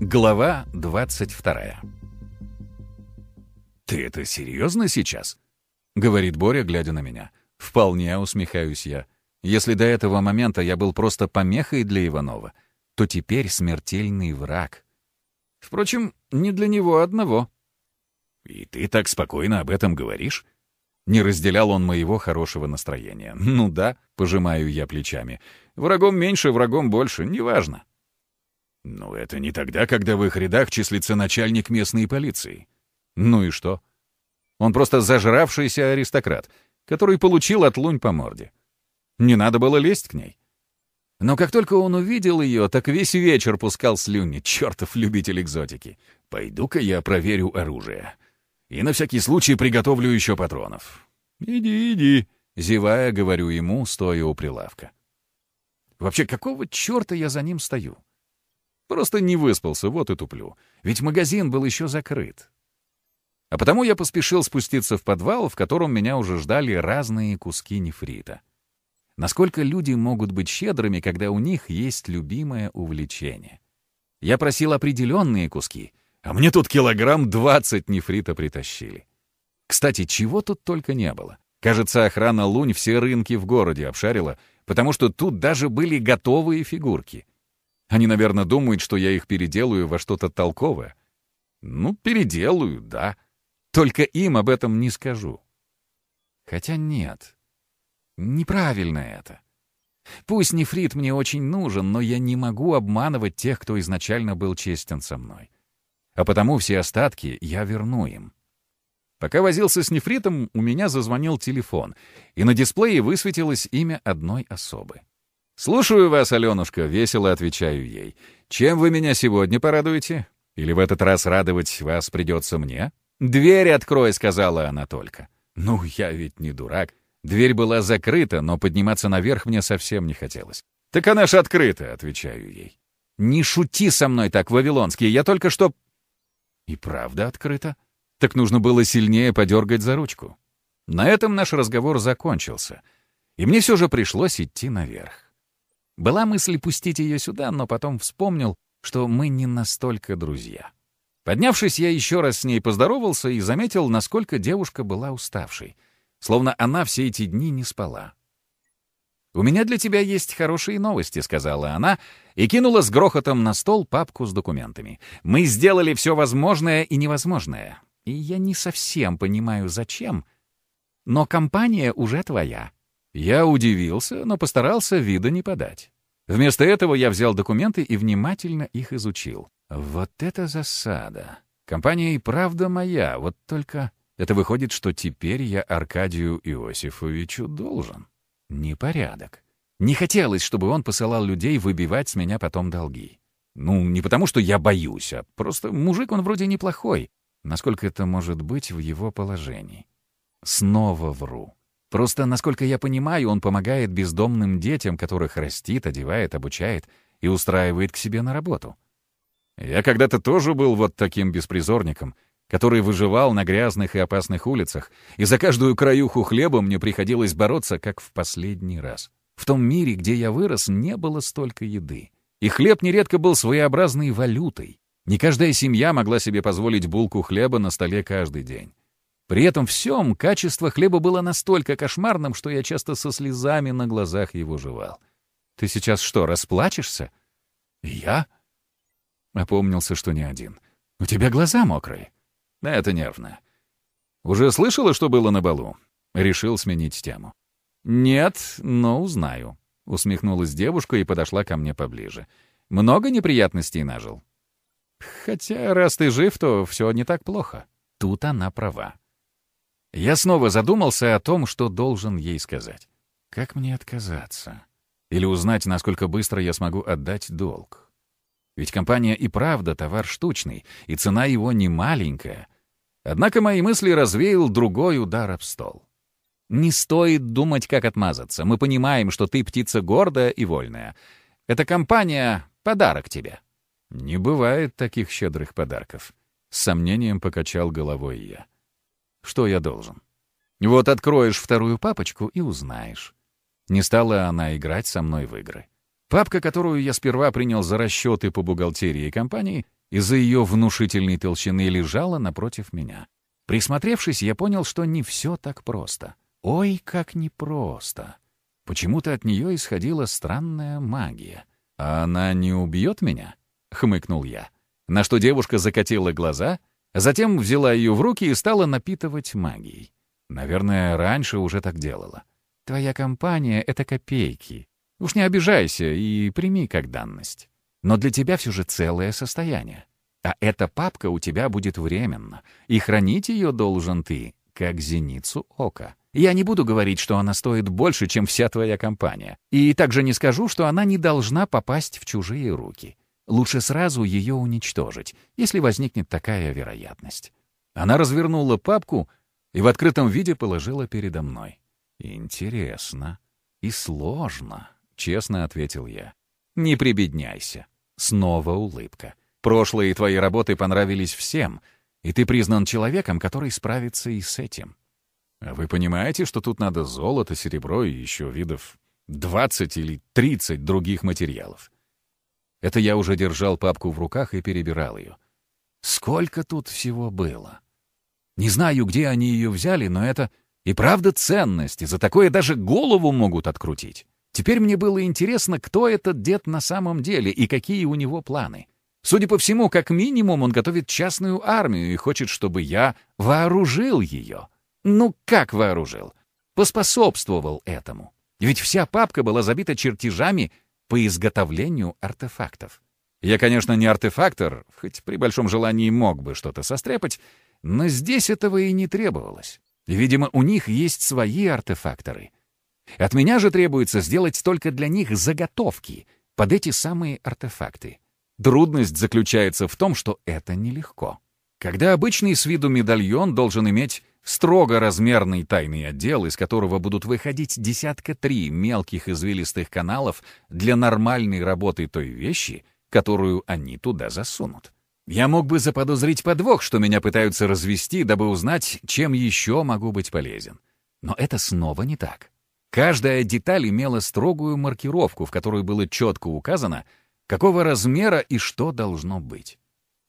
Глава 22 «Ты это серьезно сейчас?» — говорит Боря, глядя на меня. «Вполне усмехаюсь я. Если до этого момента я был просто помехой для Иванова, то теперь смертельный враг. Впрочем, не для него одного». «И ты так спокойно об этом говоришь?» Не разделял он моего хорошего настроения. «Ну да», — пожимаю я плечами. «Врагом меньше, врагом больше, неважно». «Ну, это не тогда, когда в их рядах числится начальник местной полиции». «Ну и что?» Он просто зажравшийся аристократ, который получил от лунь по морде. Не надо было лезть к ней. Но как только он увидел ее, так весь вечер пускал слюни, чертов любитель экзотики. «Пойду-ка я проверю оружие. И на всякий случай приготовлю еще патронов». «Иди, иди», — зевая, говорю ему, стоя у прилавка. Вообще, какого черта я за ним стою? Просто не выспался, вот и туплю. Ведь магазин был еще закрыт. А потому я поспешил спуститься в подвал, в котором меня уже ждали разные куски нефрита. Насколько люди могут быть щедрыми, когда у них есть любимое увлечение? Я просил определенные куски, а мне тут килограмм двадцать нефрита притащили. Кстати, чего тут только не было. Кажется, охрана Лунь все рынки в городе обшарила, потому что тут даже были готовые фигурки — они, наверное, думают, что я их переделаю во что-то толковое. Ну, переделаю, да. Только им об этом не скажу. Хотя нет. Неправильно это. Пусть нефрит мне очень нужен, но я не могу обманывать тех, кто изначально был честен со мной. А потому все остатки я верну им. Пока возился с нефритом, у меня зазвонил телефон, и на дисплее высветилось имя одной особы. «Слушаю вас, Аленушка», — весело отвечаю ей. «Чем вы меня сегодня порадуете? Или в этот раз радовать вас придется мне?» «Дверь открой», — сказала она только. «Ну, я ведь не дурак. Дверь была закрыта, но подниматься наверх мне совсем не хотелось». «Так она ж открыта», — отвечаю ей. «Не шути со мной так, Вавилонский, я только что...» «И правда открыта?» Так нужно было сильнее подергать за ручку. На этом наш разговор закончился, и мне все же пришлось идти наверх. Была мысль пустить ее сюда, но потом вспомнил, что мы не настолько друзья. Поднявшись, я еще раз с ней поздоровался и заметил, насколько девушка была уставшей, словно она все эти дни не спала. «У меня для тебя есть хорошие новости», — сказала она и кинула с грохотом на стол папку с документами. «Мы сделали все возможное и невозможное. И я не совсем понимаю, зачем, но компания уже твоя. Я удивился, но постарался вида не подать. Вместо этого я взял документы и внимательно их изучил. Вот это засада. Компания и правда моя, вот только это выходит, что теперь я Аркадию Иосифовичу должен. Непорядок. Не хотелось, чтобы он посылал людей выбивать с меня потом долги. Ну, не потому, что я боюсь, а просто мужик он вроде неплохой. Насколько это может быть в его положении? Снова вру. Просто, насколько я понимаю, он помогает бездомным детям, которых растит, одевает, обучает и устраивает к себе на работу. Я когда-то тоже был вот таким беспризорником, который выживал на грязных и опасных улицах, и за каждую краюху хлеба мне приходилось бороться, как в последний раз. В том мире, где я вырос, не было столько еды. И хлеб нередко был своеобразной валютой. Не каждая семья могла себе позволить булку хлеба на столе каждый день. При этом всем качество хлеба было настолько кошмарным, что я часто со слезами на глазах его жевал. «Ты сейчас что, расплачешься?» «Я?» Опомнился, что не один. «У тебя глаза мокрые». «Это нервно». «Уже слышала, что было на балу?» Решил сменить тему. «Нет, но узнаю», — усмехнулась девушка и подошла ко мне поближе. «Много неприятностей нажил?» «Хотя, раз ты жив, то все не так плохо». Тут она права. Я снова задумался о том, что должен ей сказать. Как мне отказаться? Или узнать, насколько быстро я смогу отдать долг? Ведь компания и правда товар штучный, и цена его не маленькая. Однако мои мысли развеял другой удар об стол. Не стоит думать, как отмазаться. Мы понимаем, что ты птица гордая и вольная. Эта компания — подарок тебе. Не бывает таких щедрых подарков. С сомнением покачал головой я. Что я должен? Вот откроешь вторую папочку и узнаешь. Не стала она играть со мной в игры. Папка, которую я сперва принял за расчеты по бухгалтерии компании, из-за ее внушительной толщины лежала напротив меня. Присмотревшись, я понял, что не все так просто. Ой, как непросто. Почему-то от нее исходила странная магия. «А она не убьет меня?» — хмыкнул я. На что девушка закатила глаза, затем взяла ее в руки и стала напитывать магией. Наверное, раньше уже так делала. «Твоя компания — это копейки. Уж не обижайся и прими как данность. Но для тебя все же целое состояние. А эта папка у тебя будет временно, и хранить ее должен ты, как зеницу ока. Я не буду говорить, что она стоит больше, чем вся твоя компания. И также не скажу, что она не должна попасть в чужие руки. Лучше сразу ее уничтожить, если возникнет такая вероятность. Она развернула папку и в открытом виде положила передо мной. «Интересно и сложно», — честно ответил я. «Не прибедняйся». Снова улыбка. Прошлые твои работы понравились всем, и ты признан человеком, который справится и с этим. А вы понимаете, что тут надо золото, серебро и еще видов 20 или 30 других материалов? Это я уже держал папку в руках и перебирал ее. Сколько тут всего было? Не знаю, где они ее взяли, но это и правда ценность, и за такое даже голову могут открутить. Теперь мне было интересно, кто этот дед на самом деле и какие у него планы. Судя по всему, как минимум он готовит частную армию и хочет, чтобы я вооружил ее. Ну как вооружил? Поспособствовал этому. Ведь вся папка была забита чертежами по изготовлению артефактов. Я, конечно, не артефактор, хоть при большом желании мог бы что-то состряпать, но здесь этого и не требовалось. Видимо, у них есть свои артефакторы. От меня же требуется сделать только для них заготовки под эти самые артефакты. Трудность заключается в том, что это нелегко. Когда обычный с виду медальон должен иметь строго размерный тайный отдел, из которого будут выходить десятка три мелких извилистых каналов для нормальной работы той вещи, которую они туда засунут. Я мог бы заподозрить подвох, что меня пытаются развести, дабы узнать, чем еще могу быть полезен. Но это снова не так. Каждая деталь имела строгую маркировку, в которой было четко указано — Какого размера и что должно быть?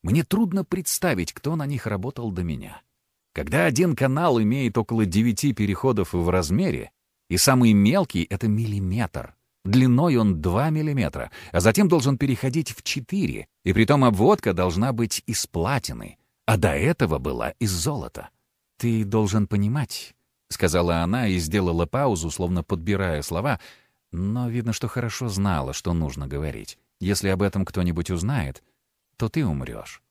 Мне трудно представить, кто на них работал до меня. Когда один канал имеет около девяти переходов в размере, и самый мелкий — это миллиметр, длиной он 2 миллиметра, а затем должен переходить в 4, и притом обводка должна быть из платины, а до этого была из золота. «Ты должен понимать», — сказала она и сделала паузу, словно подбирая слова, но видно, что хорошо знала, что нужно говорить. Если об этом кто-нибудь узнает, то ты умрешь.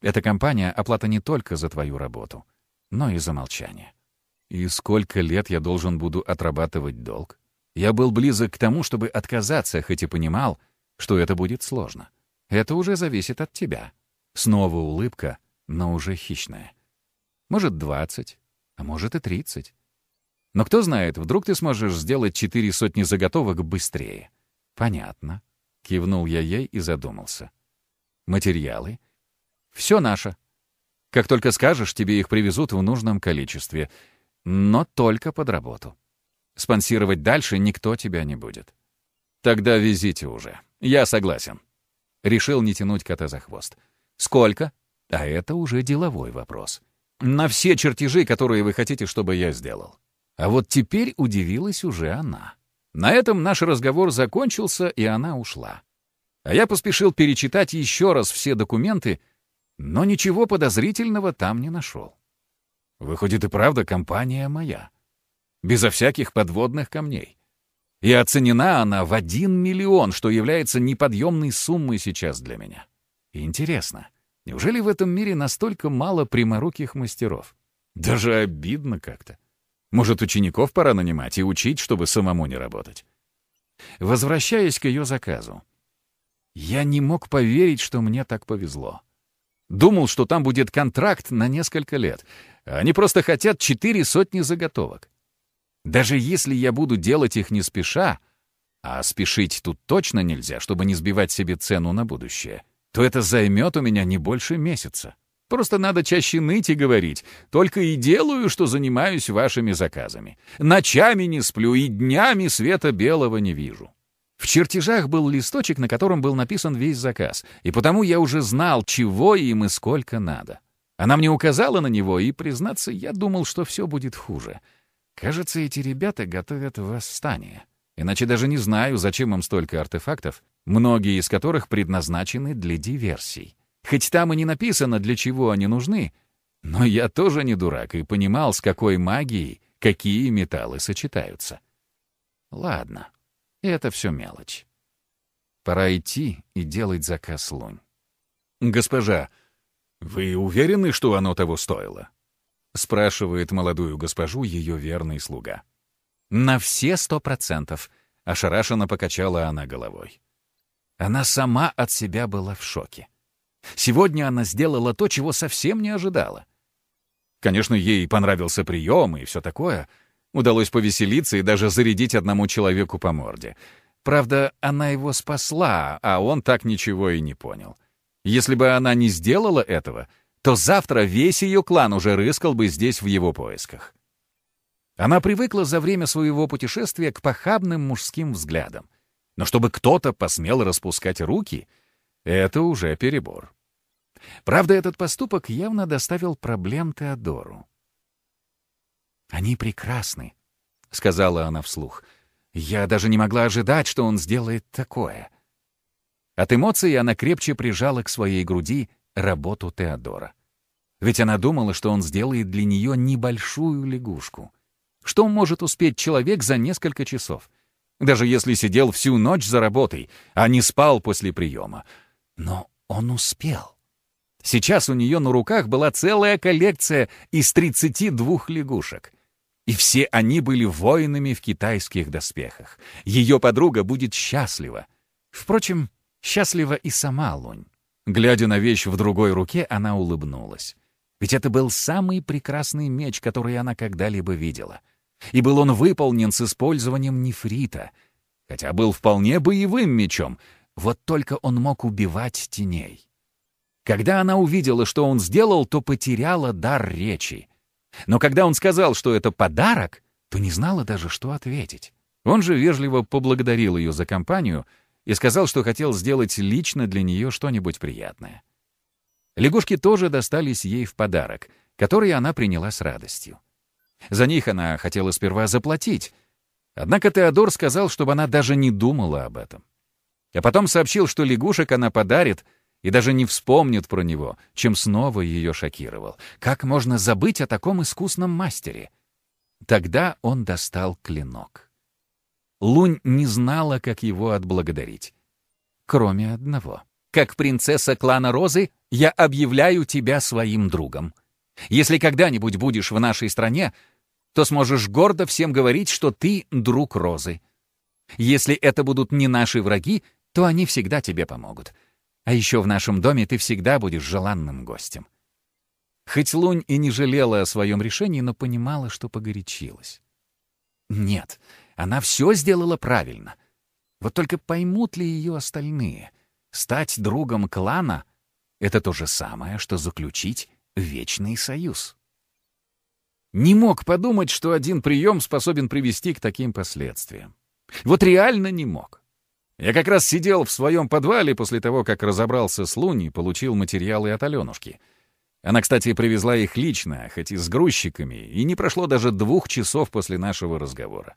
Эта компания — оплата не только за твою работу, но и за молчание. И сколько лет я должен буду отрабатывать долг? Я был близок к тому, чтобы отказаться, хоть и понимал, что это будет сложно. Это уже зависит от тебя. Снова улыбка, но уже хищная. Может, двадцать, а может и тридцать. Но кто знает, вдруг ты сможешь сделать четыре сотни заготовок быстрее. Понятно. Кивнул я ей и задумался. Материалы? Все наше. Как только скажешь, тебе их привезут в нужном количестве. Но только под работу. Спонсировать дальше никто тебя не будет. Тогда везите уже. Я согласен. Решил не тянуть кота за хвост. Сколько? А это уже деловой вопрос. На все чертежи, которые вы хотите, чтобы я сделал. А вот теперь удивилась уже она. На этом наш разговор закончился, и она ушла. А я поспешил перечитать еще раз все документы, но ничего подозрительного там не нашел. Выходит, и правда, компания моя. Безо всяких подводных камней. И оценена она в один миллион, что является неподъемной суммой сейчас для меня. И интересно, неужели в этом мире настолько мало пряморуких мастеров? Даже обидно как-то. Может, учеников пора нанимать и учить, чтобы самому не работать. Возвращаясь к ее заказу. Я не мог поверить, что мне так повезло. Думал, что там будет контракт на несколько лет. Они просто хотят четыре сотни заготовок. Даже если я буду делать их не спеша, а спешить тут точно нельзя, чтобы не сбивать себе цену на будущее, то это займет у меня не больше месяца. Просто надо чаще ныть и говорить. Только и делаю, что занимаюсь вашими заказами. Ночами не сплю и днями света белого не вижу. В чертежах был листочек, на котором был написан весь заказ, и потому я уже знал, чего им и сколько надо. Она мне указала на него, и, признаться, я думал, что все будет хуже. Кажется, эти ребята готовят восстание. Иначе даже не знаю, зачем им столько артефактов, многие из которых предназначены для диверсий. Хоть там и не написано, для чего они нужны, но я тоже не дурак и понимал, с какой магией какие металлы сочетаются. Ладно, это все мелочь. Пора идти и делать заказ лунь. «Госпожа, вы уверены, что оно того стоило?» — спрашивает молодую госпожу ее верный слуга. «На все сто процентов», — ошарашенно покачала она головой. Она сама от себя была в шоке. Сегодня она сделала то, чего совсем не ожидала. Конечно, ей понравился прием и все такое. Удалось повеселиться и даже зарядить одному человеку по морде. Правда, она его спасла, а он так ничего и не понял. Если бы она не сделала этого, то завтра весь ее клан уже рыскал бы здесь в его поисках. Она привыкла за время своего путешествия к похабным мужским взглядам. Но чтобы кто-то посмел распускать руки, это уже перебор. Правда, этот поступок явно доставил проблем Теодору. «Они прекрасны», — сказала она вслух. «Я даже не могла ожидать, что он сделает такое». От эмоций она крепче прижала к своей груди работу Теодора. Ведь она думала, что он сделает для нее небольшую лягушку. Что может успеть человек за несколько часов? Даже если сидел всю ночь за работой, а не спал после приема. Но он успел. Сейчас у нее на руках была целая коллекция из 32 лягушек. И все они были воинами в китайских доспехах. Ее подруга будет счастлива. Впрочем, счастлива и сама Лунь. Глядя на вещь в другой руке, она улыбнулась. Ведь это был самый прекрасный меч, который она когда-либо видела. И был он выполнен с использованием нефрита, хотя был вполне боевым мечом, вот только он мог убивать теней. Когда она увидела, что он сделал, то потеряла дар речи. Но когда он сказал, что это подарок, то не знала даже, что ответить. Он же вежливо поблагодарил ее за компанию и сказал, что хотел сделать лично для нее что-нибудь приятное. Лягушки тоже достались ей в подарок, который она приняла с радостью. За них она хотела сперва заплатить, однако Теодор сказал, чтобы она даже не думала об этом. А потом сообщил, что лягушек она подарит — и даже не вспомнит про него, чем снова ее шокировал. Как можно забыть о таком искусном мастере? Тогда он достал клинок. Лунь не знала, как его отблагодарить. Кроме одного. «Как принцесса клана Розы, я объявляю тебя своим другом. Если когда-нибудь будешь в нашей стране, то сможешь гордо всем говорить, что ты друг Розы. Если это будут не наши враги, то они всегда тебе помогут. А еще в нашем доме ты всегда будешь желанным гостем». Хоть Лунь и не жалела о своем решении, но понимала, что погорячилась. Нет, она все сделала правильно. Вот только поймут ли ее остальные? Стать другом клана — это то же самое, что заключить вечный союз. Не мог подумать, что один прием способен привести к таким последствиям. Вот реально не мог. Я как раз сидел в своем подвале после того, как разобрался с Луни получил материалы от Аленушки. Она, кстати, привезла их лично, хоть и с грузчиками, и не прошло даже двух часов после нашего разговора.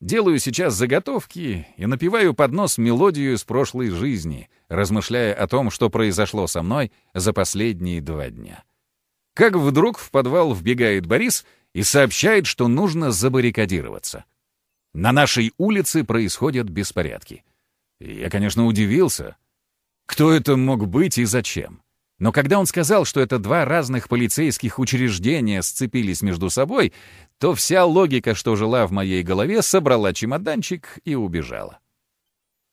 Делаю сейчас заготовки и напеваю под нос мелодию из прошлой жизни, размышляя о том, что произошло со мной за последние два дня. Как вдруг в подвал вбегает Борис и сообщает, что нужно забаррикадироваться. На нашей улице происходят беспорядки. Я, конечно, удивился. Кто это мог быть и зачем? Но когда он сказал, что это два разных полицейских учреждения сцепились между собой, то вся логика, что жила в моей голове, собрала чемоданчик и убежала.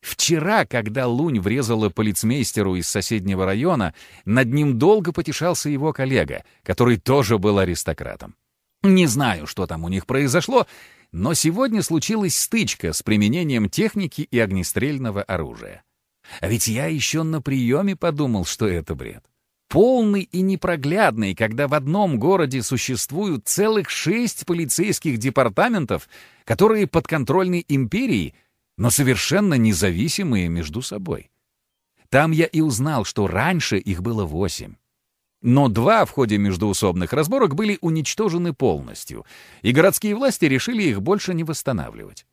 Вчера, когда Лунь врезала полицмейстеру из соседнего района, над ним долго потешался его коллега, который тоже был аристократом. Не знаю, что там у них произошло, но сегодня случилась стычка с применением техники и огнестрельного оружия. А ведь я еще на приеме подумал, что это бред. Полный и непроглядный, когда в одном городе существуют целых шесть полицейских департаментов, которые подконтрольны империи, но совершенно независимые между собой. Там я и узнал, что раньше их было восемь. Но два в ходе междуусобных разборок были уничтожены полностью, и городские власти решили их больше не восстанавливать.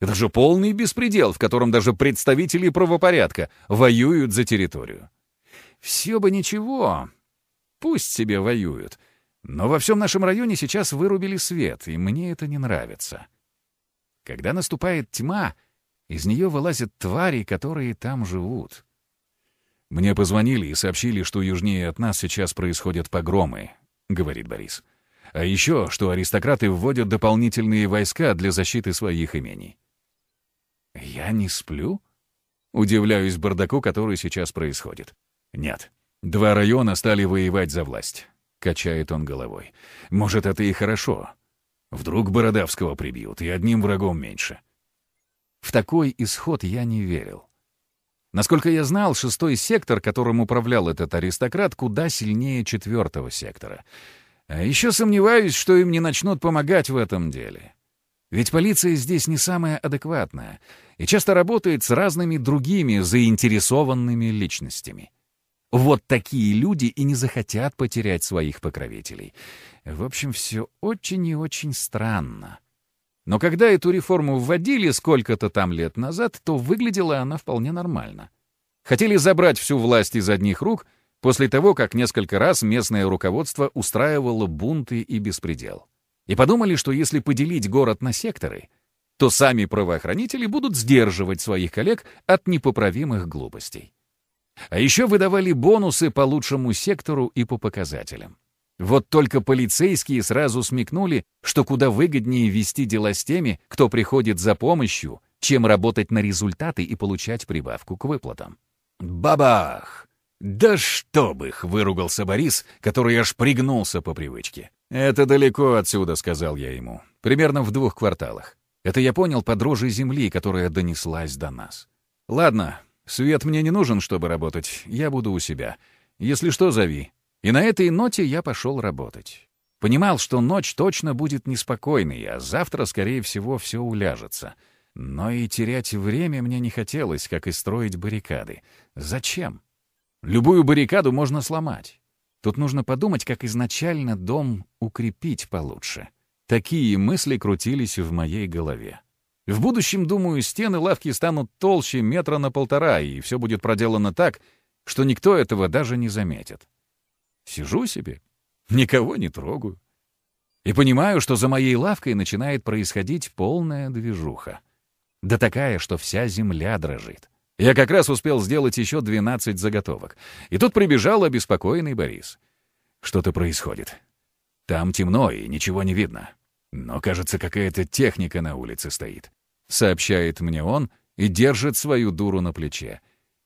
Это же полный беспредел, в котором даже представители правопорядка воюют за территорию. Все бы ничего, пусть себе воюют. Но во всем нашем районе сейчас вырубили свет, и мне это не нравится. Когда наступает тьма, из нее вылазят твари, которые там живут. «Мне позвонили и сообщили, что южнее от нас сейчас происходят погромы», — говорит Борис. «А еще, что аристократы вводят дополнительные войска для защиты своих имений». «Я не сплю?» Удивляюсь бардаку, который сейчас происходит. «Нет. Два района стали воевать за власть», — качает он головой. «Может, это и хорошо. Вдруг Бородавского прибьют, и одним врагом меньше». В такой исход я не верил. Насколько я знал, шестой сектор, которым управлял этот аристократ, куда сильнее четвертого сектора. А еще сомневаюсь, что им не начнут помогать в этом деле. Ведь полиция здесь не самая адекватная и часто работает с разными другими заинтересованными личностями. Вот такие люди и не захотят потерять своих покровителей. В общем, все очень и очень странно. Но когда эту реформу вводили сколько-то там лет назад, то выглядела она вполне нормально. Хотели забрать всю власть из одних рук после того, как несколько раз местное руководство устраивало бунты и беспредел. И подумали, что если поделить город на секторы, то сами правоохранители будут сдерживать своих коллег от непоправимых глупостей. А еще выдавали бонусы по лучшему сектору и по показателям. Вот только полицейские сразу смекнули, что куда выгоднее вести дела с теми, кто приходит за помощью, чем работать на результаты и получать прибавку к выплатам. Бабах! «Да чтоб их!» — выругался Борис, который аж пригнулся по привычке. «Это далеко отсюда», — сказал я ему. «Примерно в двух кварталах. Это я понял по дрожи земли, которая донеслась до нас. Ладно, свет мне не нужен, чтобы работать. Я буду у себя. Если что, зови. И на этой ноте я пошел работать. Понимал, что ночь точно будет неспокойной, а завтра, скорее всего, все уляжется. Но и терять время мне не хотелось, как и строить баррикады. Зачем? Любую баррикаду можно сломать. Тут нужно подумать, как изначально дом укрепить получше. Такие мысли крутились в моей голове. В будущем, думаю, стены лавки станут толще метра на полтора, и все будет проделано так, что никто этого даже не заметит. Сижу себе, никого не трогаю. И понимаю, что за моей лавкой начинает происходить полная движуха. Да такая, что вся земля дрожит. Я как раз успел сделать еще 12 заготовок. И тут прибежал обеспокоенный Борис. Что-то происходит. Там темно и ничего не видно. Но, кажется, какая-то техника на улице стоит. Сообщает мне он и держит свою дуру на плече.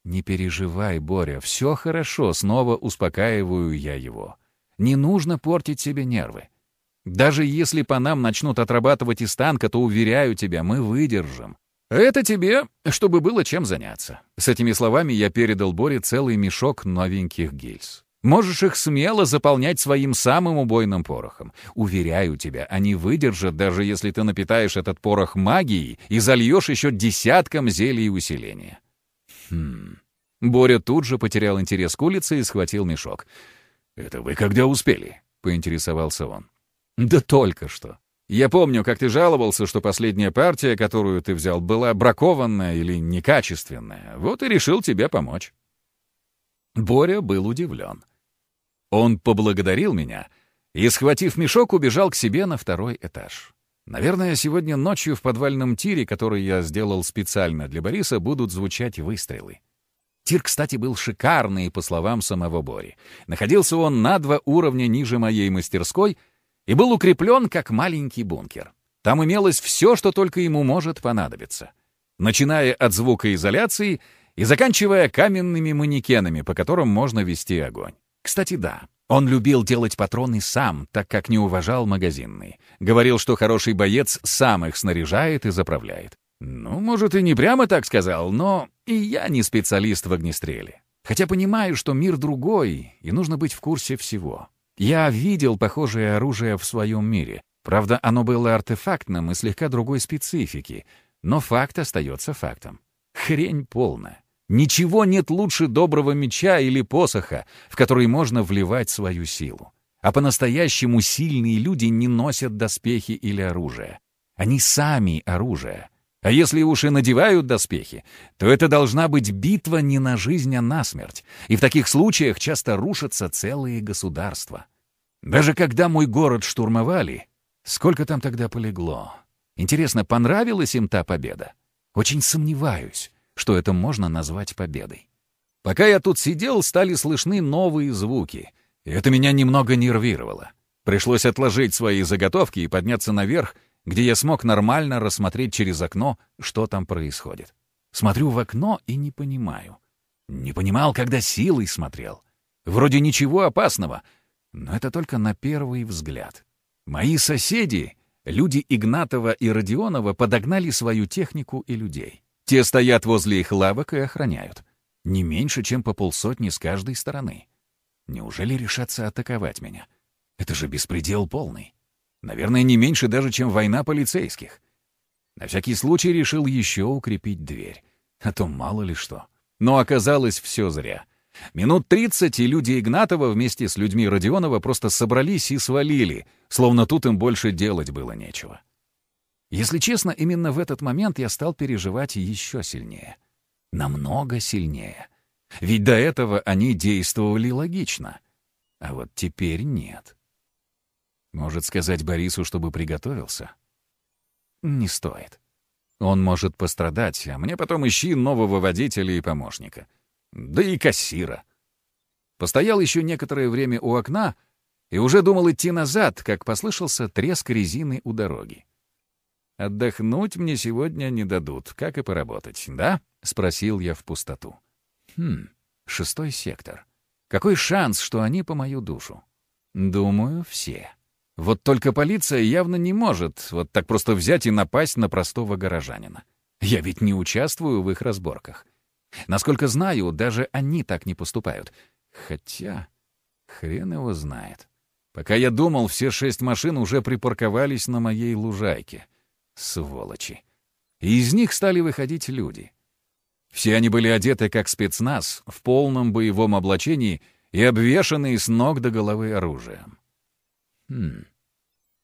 «Не переживай, Боря, все хорошо», — снова успокаиваю я его. «Не нужно портить себе нервы. Даже если по нам начнут отрабатывать из танка, то, уверяю тебя, мы выдержим. Это тебе, чтобы было чем заняться». С этими словами я передал Боре целый мешок новеньких гильз. Можешь их смело заполнять своим самым убойным порохом. Уверяю тебя, они выдержат, даже если ты напитаешь этот порох магией и зальешь еще десятком зелий усиления. Хм. Боря тут же потерял интерес к улице и схватил мешок. «Это вы когда успели?» — поинтересовался он. «Да только что. Я помню, как ты жаловался, что последняя партия, которую ты взял, была бракованная или некачественная. Вот и решил тебе помочь». Боря был удивлен. Он поблагодарил меня и, схватив мешок, убежал к себе на второй этаж. Наверное, сегодня ночью в подвальном тире, который я сделал специально для Бориса, будут звучать выстрелы. Тир, кстати, был шикарный, по словам самого Бори. Находился он на два уровня ниже моей мастерской и был укреплен как маленький бункер. Там имелось все, что только ему может понадобиться. Начиная от звукоизоляции и заканчивая каменными манекенами, по которым можно вести огонь. Кстати, да, он любил делать патроны сам, так как не уважал магазинные. Говорил, что хороший боец сам их снаряжает и заправляет. Ну, может, и не прямо так сказал, но и я не специалист в огнестреле. Хотя понимаю, что мир другой, и нужно быть в курсе всего. Я видел похожее оружие в своем мире. Правда, оно было артефактным и слегка другой специфики. Но факт остается фактом. Хрень полная. Ничего нет лучше доброго меча или посоха, в который можно вливать свою силу. А по-настоящему сильные люди не носят доспехи или оружие. Они сами оружие. А если уж и надевают доспехи, то это должна быть битва не на жизнь, а на смерть. И в таких случаях часто рушатся целые государства. Даже когда мой город штурмовали, сколько там тогда полегло? Интересно, понравилась им та победа? Очень сомневаюсь, что это можно назвать победой. Пока я тут сидел, стали слышны новые звуки, и это меня немного нервировало. Пришлось отложить свои заготовки и подняться наверх, где я смог нормально рассмотреть через окно, что там происходит. Смотрю в окно и не понимаю. Не понимал, когда силой смотрел. Вроде ничего опасного, но это только на первый взгляд. Мои соседи Люди Игнатова и Родионова подогнали свою технику и людей. Те стоят возле их лавок и охраняют. Не меньше, чем по полсотни с каждой стороны. Неужели решатся атаковать меня? Это же беспредел полный. Наверное, не меньше даже, чем война полицейских. На всякий случай решил еще укрепить дверь. А то мало ли что. Но оказалось все зря. Минут тридцать, и люди Игнатова вместе с людьми Родионова просто собрались и свалили, словно тут им больше делать было нечего. Если честно, именно в этот момент я стал переживать еще сильнее. Намного сильнее. Ведь до этого они действовали логично. А вот теперь нет. Может сказать Борису, чтобы приготовился? Не стоит. Он может пострадать, а мне потом ищи нового водителя и помощника да и кассира. Постоял еще некоторое время у окна и уже думал идти назад, как послышался треск резины у дороги. «Отдохнуть мне сегодня не дадут, как и поработать, да?» — спросил я в пустоту. «Хм, шестой сектор. Какой шанс, что они по мою душу?» «Думаю, все. Вот только полиция явно не может вот так просто взять и напасть на простого горожанина. Я ведь не участвую в их разборках. Насколько знаю, даже они так не поступают. Хотя, хрен его знает. Пока я думал, все шесть машин уже припарковались на моей лужайке. Сволочи. И из них стали выходить люди. Все они были одеты как спецназ, в полном боевом облачении и обвешанные с ног до головы оружием. Хм.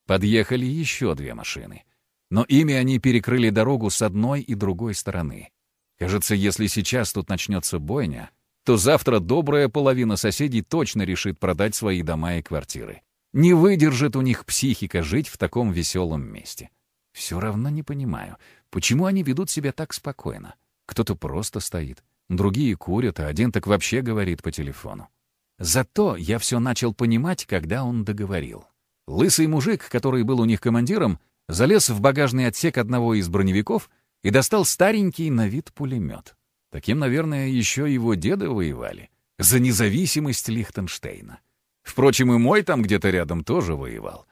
Подъехали еще две машины. Но ими они перекрыли дорогу с одной и другой стороны. Кажется, если сейчас тут начнется бойня, то завтра добрая половина соседей точно решит продать свои дома и квартиры. Не выдержит у них психика жить в таком веселом месте. Все равно не понимаю, почему они ведут себя так спокойно. Кто-то просто стоит, другие курят, а один так вообще говорит по телефону. Зато я все начал понимать, когда он договорил. Лысый мужик, который был у них командиром, залез в багажный отсек одного из броневиков — и достал старенький на вид пулемет. Таким, наверное, еще его деды воевали. За независимость Лихтенштейна. Впрочем, и мой там где-то рядом тоже воевал.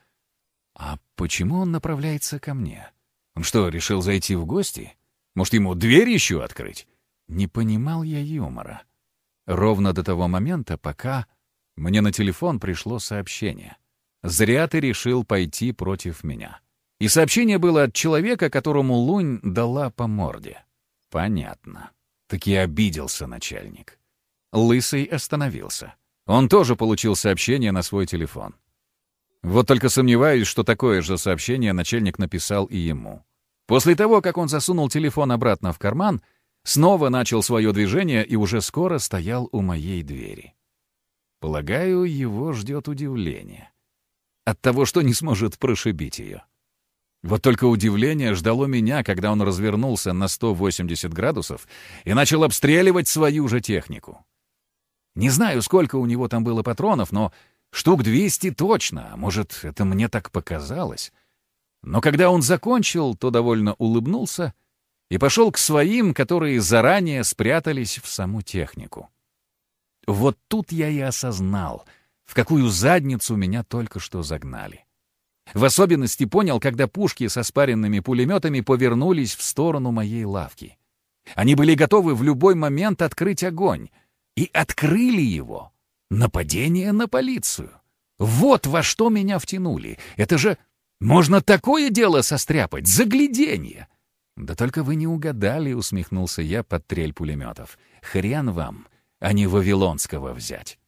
А почему он направляется ко мне? Он что, решил зайти в гости? Может, ему дверь еще открыть? Не понимал я юмора. Ровно до того момента, пока мне на телефон пришло сообщение. «Зря ты решил пойти против меня». И сообщение было от человека, которому Лунь дала по морде. Понятно. Таки обиделся начальник. Лысый остановился. Он тоже получил сообщение на свой телефон. Вот только сомневаюсь, что такое же сообщение начальник написал и ему. После того, как он засунул телефон обратно в карман, снова начал свое движение и уже скоро стоял у моей двери. Полагаю, его ждет удивление. От того, что не сможет прошибить ее. Вот только удивление ждало меня, когда он развернулся на 180 градусов и начал обстреливать свою же технику. Не знаю, сколько у него там было патронов, но штук 200 точно, а может, это мне так показалось. Но когда он закончил, то довольно улыбнулся и пошел к своим, которые заранее спрятались в саму технику. Вот тут я и осознал, в какую задницу меня только что загнали. В особенности понял, когда пушки со спаренными пулеметами повернулись в сторону моей лавки. Они были готовы в любой момент открыть огонь. И открыли его. Нападение на полицию. Вот во что меня втянули. Это же... Можно такое дело состряпать, загляденье. «Да только вы не угадали», — усмехнулся я под трель пулеметов. «Хрен вам, а не Вавилонского взять.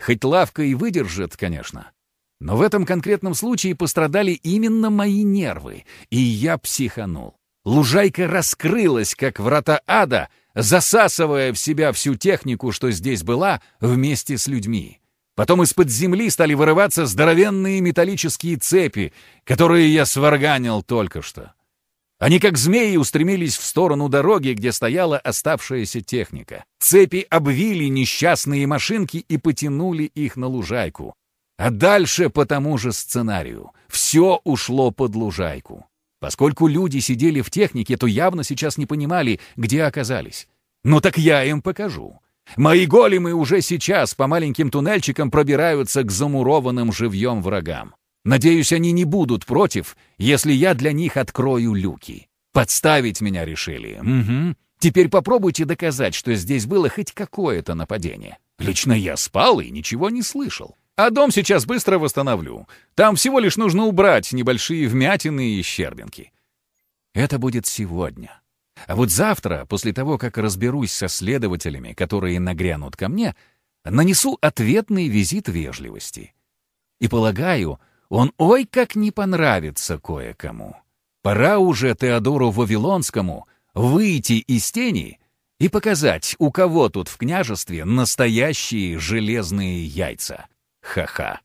Хоть лавка и выдержит, конечно. Но в этом конкретном случае пострадали именно мои нервы, и я психанул. Лужайка раскрылась, как врата ада, засасывая в себя всю технику, что здесь была, вместе с людьми. Потом из-под земли стали вырываться здоровенные металлические цепи, которые я сварганил только что. Они, как змеи, устремились в сторону дороги, где стояла оставшаяся техника. Цепи обвили несчастные машинки и потянули их на лужайку. А дальше по тому же сценарию. Все ушло под лужайку. Поскольку люди сидели в технике, то явно сейчас не понимали, где оказались. Ну так я им покажу. Мои големы уже сейчас по маленьким туннельчикам пробираются к замурованным живьем врагам. Надеюсь, они не будут против, если я для них открою люки. Подставить меня решили. Угу. Теперь попробуйте доказать, что здесь было хоть какое-то нападение. Лично я спал и ничего не слышал. А дом сейчас быстро восстановлю. Там всего лишь нужно убрать небольшие вмятины и щербинки. Это будет сегодня. А вот завтра, после того, как разберусь со следователями, которые нагрянут ко мне, нанесу ответный визит вежливости. И полагаю, он ой как не понравится кое-кому. Пора уже Теодору Вавилонскому выйти из тени и показать, у кого тут в княжестве настоящие железные яйца. Ха-ха.